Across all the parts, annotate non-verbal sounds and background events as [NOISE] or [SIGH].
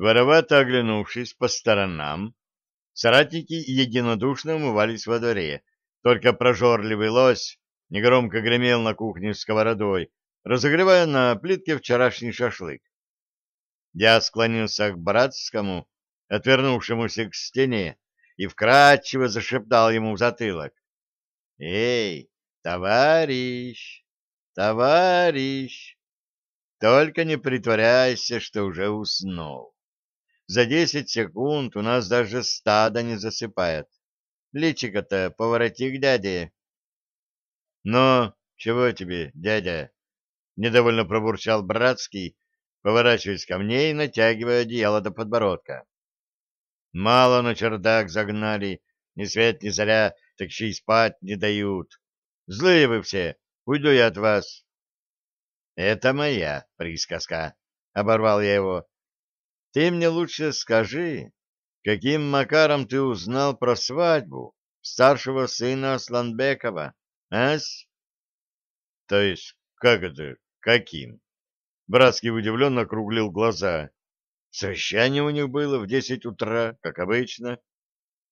Воровато оглянувшись по сторонам, соратники единодушно умывались во дворе. Только прожорливый лось негромко гремел на кухне сковородой, разогревая на плитке вчерашний шашлык. Я склонился к братскому, отвернувшемуся к стене, и вкрадчиво зашептал ему в затылок. — Эй, товарищ, товарищ, только не притворяйся, что уже уснул. За десять секунд у нас даже стадо не засыпает. Личико-то повороти к дяде. — Ну, чего тебе, дядя? — недовольно пробурчал Братский, поворачиваясь ко мне и натягивая одеяло до подбородка. Мало на чердак загнали, ни свет ни заря, так еще и спать не дают. Злые вы все, уйду я от вас. — Это моя присказка, — оборвал я его. — Ты мне лучше скажи, каким макаром ты узнал про свадьбу старшего сына Асланбекова, ась? — То есть, как это, каким? Братский удивленно округлил глаза. Совещание у них было в десять утра, как обычно.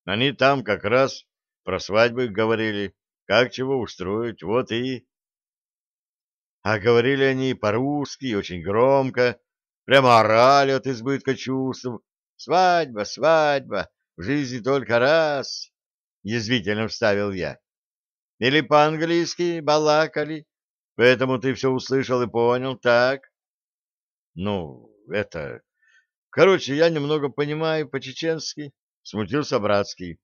Они там как раз про свадьбы говорили, как чего устроить, вот и... А говорили они по-русски, очень громко, прямо орали от избытка чувств. «Свадьба, свадьба, в жизни только раз!» — язвительно вставил я. «Или по-английски балакали, поэтому ты все услышал и понял, так?» «Ну, это... Короче, я немного понимаю по-чеченски, — смутился Братский.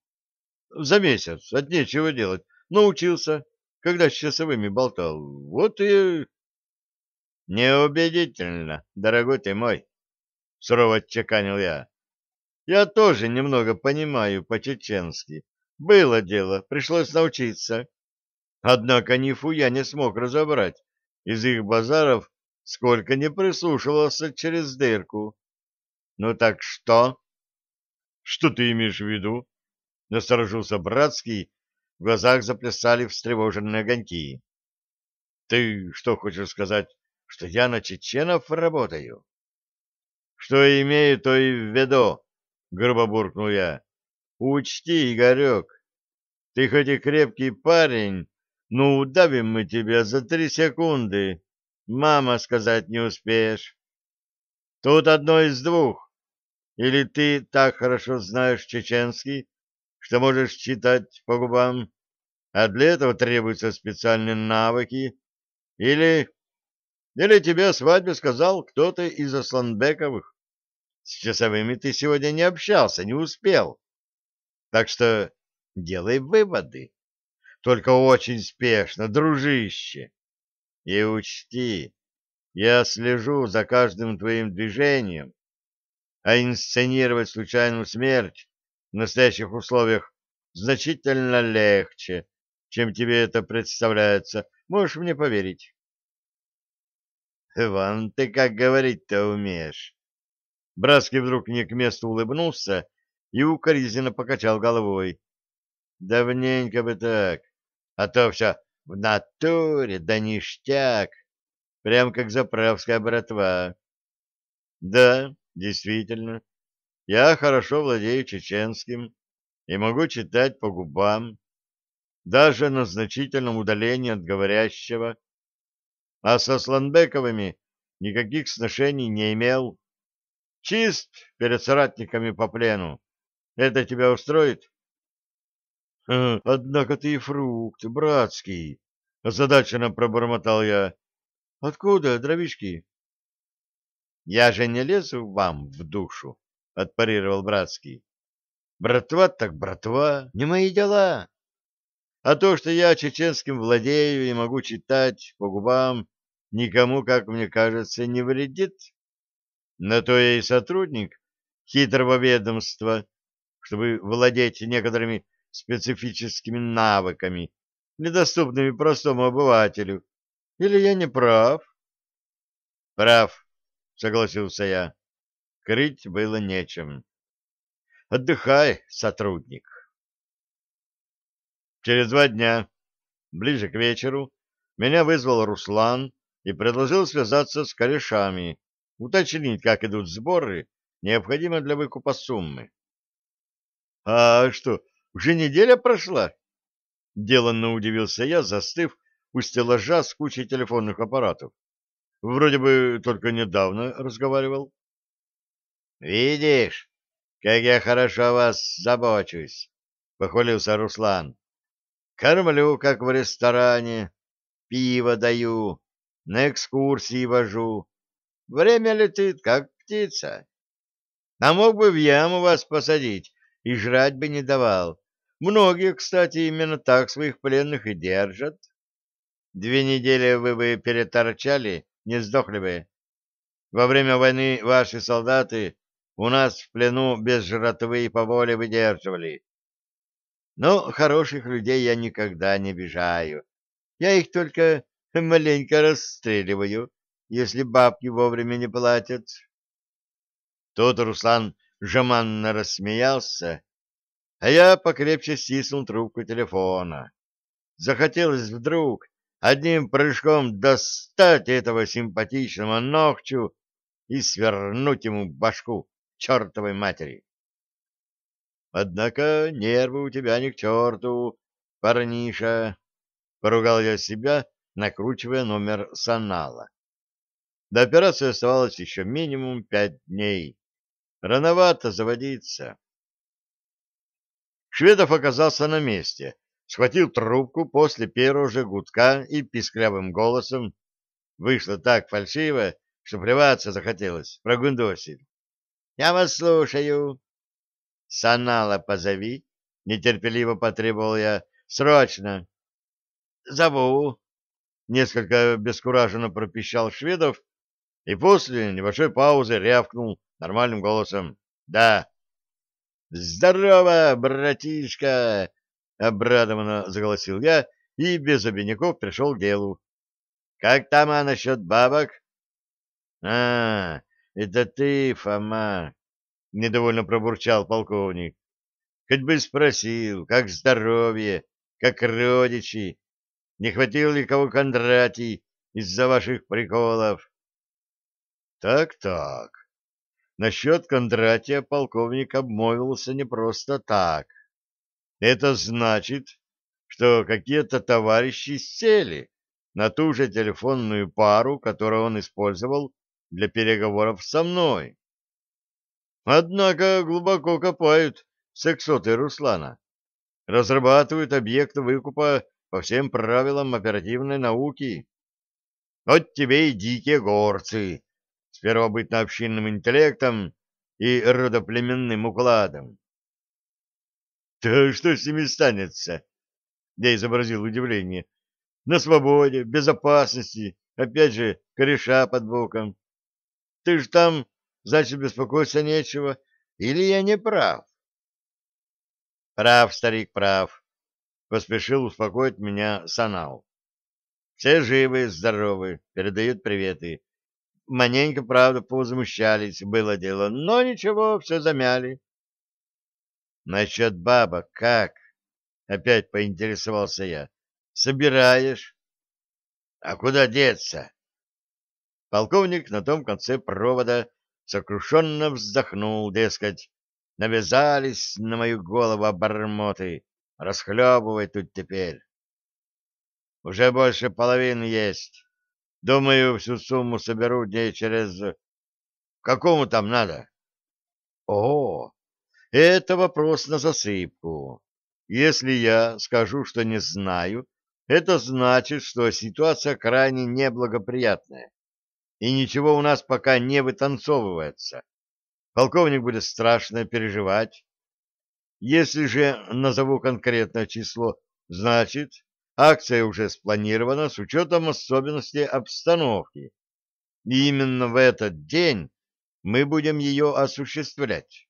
За месяц, от нечего делать, научился, когда с часовыми болтал. Вот и... — Неубедительно, дорогой ты мой, — сурово отчеканил я. — Я тоже немного понимаю по-чеченски. Было дело, пришлось научиться. Однако нифуя не смог разобрать из их базаров, сколько не прислушивался через дырку. Ну так что? Что ты имеешь в виду? Насторожился Братский, в глазах заплясали встревоженные огоньки. Ты что хочешь сказать, что я на чеченов работаю? Что имею, то и в виду, грубо буркнул я. Учти, Игорек, ты хоть и крепкий парень, но удавим мы тебя за три секунды. Мама сказать не успеешь. Тут одно из двух. Или ты так хорошо знаешь чеченский, что можешь читать по губам, а для этого требуются специальные навыки, или... Или тебе о свадьбе сказал кто-то из Асланбековых. С часовыми ты сегодня не общался, не успел. Так что делай выводы. Только очень спешно, дружище. И учти, я слежу за каждым твоим движением, а инсценировать случайную смерть в настоящих условиях значительно легче, чем тебе это представляется. Можешь мне поверить. Ван, ты как говорить-то умеешь? Братский вдруг не к месту улыбнулся и укоризненно покачал головой. Давненько бы так, а то все в натуре да ништяк, прям как заправская братва. Да, Действительно, я хорошо владею чеченским и могу читать по губам, даже на значительном удалении от говорящего, а со Сланбековыми никаких сношений не имел. Чист перед соратниками по плену. Это тебя устроит? — Однако ты и фрукт, братский, — озадаченно пробормотал я. — Откуда дровишки? Я же не лезу вам в душу, — отпарировал Братский. Братва так братва, не мои дела. А то, что я чеченским владею и могу читать по губам, никому, как мне кажется, не вредит. На то я и сотрудник хитрого ведомства, чтобы владеть некоторыми специфическими навыками, недоступными простому обывателю. Или я не прав? Прав, — согласился я. Крыть было нечем. Отдыхай, сотрудник. Через два дня, ближе к вечеру, меня вызвал Руслан и предложил связаться с корешами, уточнить, как идут сборы необходимо для выкупа суммы. — А что, уже неделя прошла? — деланно удивился я, застыв у стеллажа с кучей телефонных аппаратов. Вроде бы только недавно разговаривал. — Видишь, как я хорошо о вас забочусь, — похвалился Руслан. — Кормлю, как в ресторане, пиво даю, на экскурсии вожу. Время летит, как птица. А мог бы в яму вас посадить и жрать бы не давал. Многие, кстати, именно так своих пленных и держат. Две недели вы бы переторчали, не сдохли бы. Во время войны ваши солдаты у нас в плену без жратвы и по воле выдерживали. Но хороших людей я никогда не обижаю. Я их только [LAUGHS] маленько расстреливаю, если бабки вовремя не платят. Тут Руслан жеманно рассмеялся, а я покрепче стиснул трубку телефона. Захотелось вдруг одним прыжком достать этого симпатичного ногчу и свернуть ему башку чертовой матери. Однако нервы у тебя ни к черту, парниша, — поругал я себя, накручивая номер санала. До операции оставалось еще минимум пять дней. Рановато заводиться. Шведов оказался на месте, схватил трубку после первого же гудка и писклявым голосом вышло так фальшиво, что плеваться захотелось, прогундосил. — Я вас слушаю. — Санала позови, — нетерпеливо потребовал я. — Срочно. — Зову. Несколько бескураженно пропищал Шведов и после небольшой паузы рявкнул нормальным голосом. — Да. — Здорово, братишка! — обрадованно заголосил я и без обиняков пришел к делу. — Как там а насчет бабок? — А, это ты, Фома! — недовольно пробурчал полковник. — Хоть бы спросил, как здоровье, как родичи, не хватил ли кого Кондратий из-за ваших приколов? Так-так. Насчет Кондратия полковник обмолвился не просто так. Это значит, что какие-то товарищи сели на ту же телефонную пару, которую он использовал для переговоров со мной. Однако глубоко копают сексоты Руслана, разрабатывают объекты выкупа по всем правилам оперативной науки. Вот тебе и дикие горцы с первобытно-общинным интеллектом и родоплеменным укладом. Да что с ними станется? Я изобразил удивление. На свободе, безопасности, опять же, кореша под боком. Ты ж там, значит, беспокоиться нечего. Или я не прав? Прав, старик, прав. Поспешил успокоить меня Санал. Все живы, здоровы, передают приветы. Маненько, правда, повозмущались, было дело, но ничего, все замяли. Насчет бабок как? Опять поинтересовался я. Собираешь? А куда деться? Полковник на том конце провода сокрушенно вздохнул, дескать, навязались на мою голову обормоты, расхлебывай тут теперь. Уже больше половины есть. Думаю, всю сумму соберу дней через... Какому там надо? О, это вопрос на засыпку. Если я скажу, что не знаю, это значит, что ситуация крайне неблагоприятная, и ничего у нас пока не вытанцовывается. Полковник будет страшно переживать. Если же назову конкретное число, значит, акция уже спланирована с учетом особенностей обстановки. И именно в этот день мы будем ее осуществлять.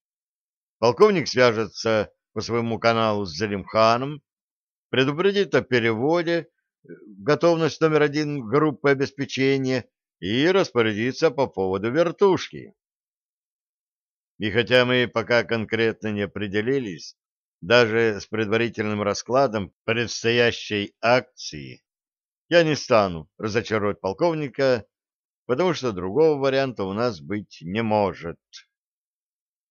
Полковник свяжется по своему каналу с Залимханом, предупредит о переводе, готовность номер один группы обеспечения и распорядится по поводу вертушки. И хотя мы пока конкретно не определились, даже с предварительным раскладом предстоящей акции, я не стану разочаровать полковника, потому что другого варианта у нас быть не может.